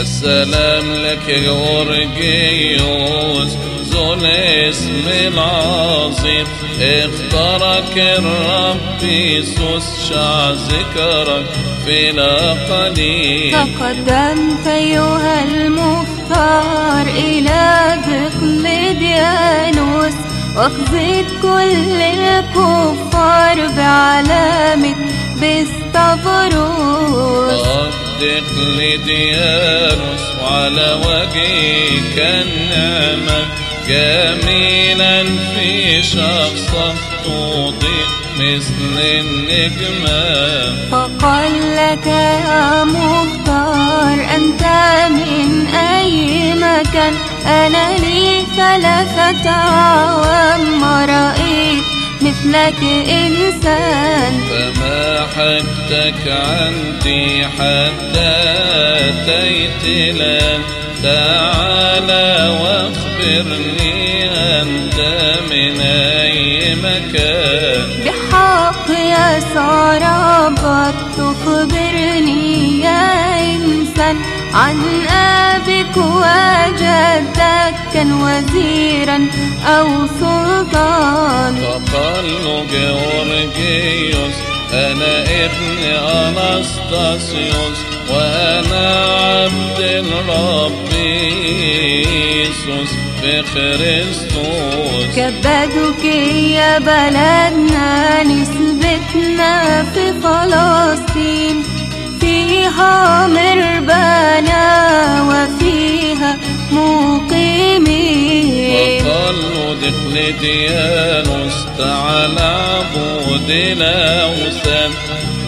السلام لك أورجيوس ذو الاسم العظيم. اختارك الرب يسوس شع ذكرك في قليل. تقدمت أيها المختار إلى دقلديانوس واخزيت كل الكفار بعلامة بستفروس صدق لديانوس وعلى وجهك النعمة جميلا في شخصك تضيء مثل النجمة. فقال لك يا مختار أنت من أي مكان؟ أنا لي ثلاثة أعوام ما رأيت مثلك إنسان. فما حجتك عندي حتى أتيت الآن تعالى واخبرني أنت من أي مكان. بحق يا ربك تخبرني يا إنسان عن وجدك كان وزيرا أو سلطان فقال له جورجيوس أنا ابن أنستاسيوس وأنا عبد الرب يسوس بخريستوس. كبدك يا بلدنا نسبتنا في فلسطين فيها مربانا مقيمين وقال له دقلديانوس تعال عبود الأوثان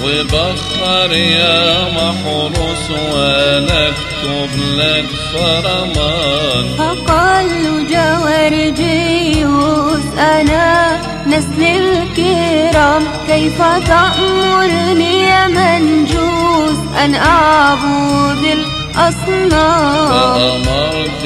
وبخر يا محروس ونكتب لك فرمان. فقال له جوارجيوس أنا نسل الكرام. كيف تأمرني يا منجوس أن أعبد الأصنام؟ فأمرت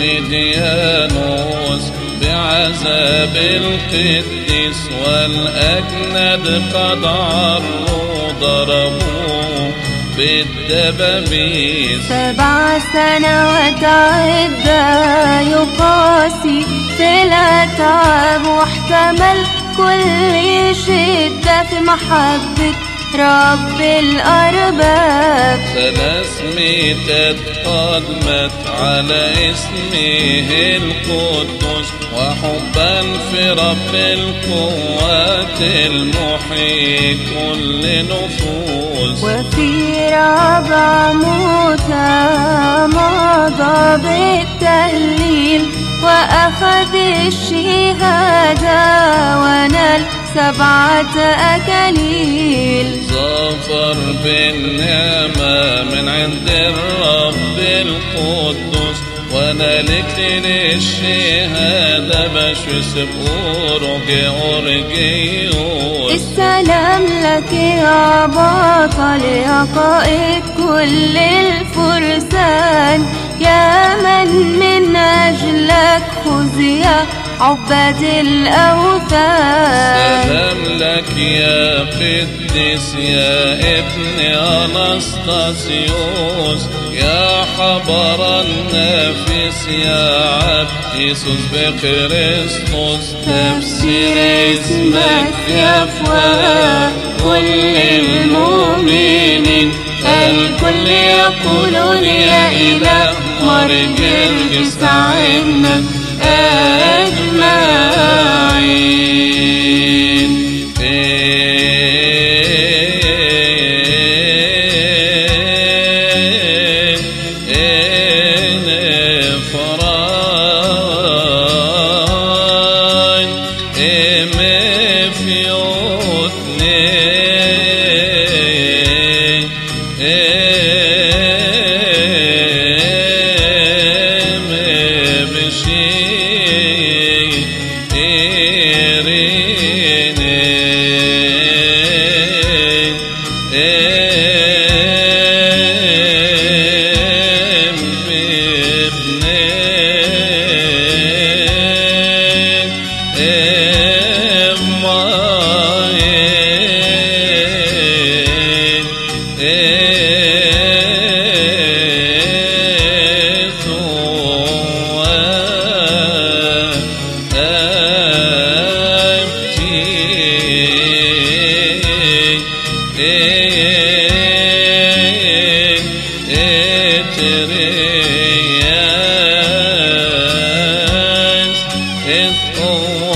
لديانوس بعذاب القديس والأجند قد عروا ضربوه بالدبابيس. سبع سنوات عدة يقاسي في الأتعاب واحتمل كل شدة في محبة رب الأرباب. ثلاث مئات قدمت على اسمه القدوس وحبا في رب القوات المحيي كل نفوس وفي رابع موتى مضى بالتهليل وأخذ الشهادة ونال سبعة أكاليل ظفر بالنعمة من عند الرب القدوس ونالت للشهادة بشوس بأورج أورجيوس. السلام لك يا بطل يا قائد كل الفرسان. يا من من أجلك خزي عباد الأوثان. لك يا قديس يا ابن أنستاسيوس يا حبر النفس يا عبد يسوس بكريستوس تفسير اسمك أفواه كل المؤمنين الكل يقولون يا إله مرجل استعنا أجمعين. sentou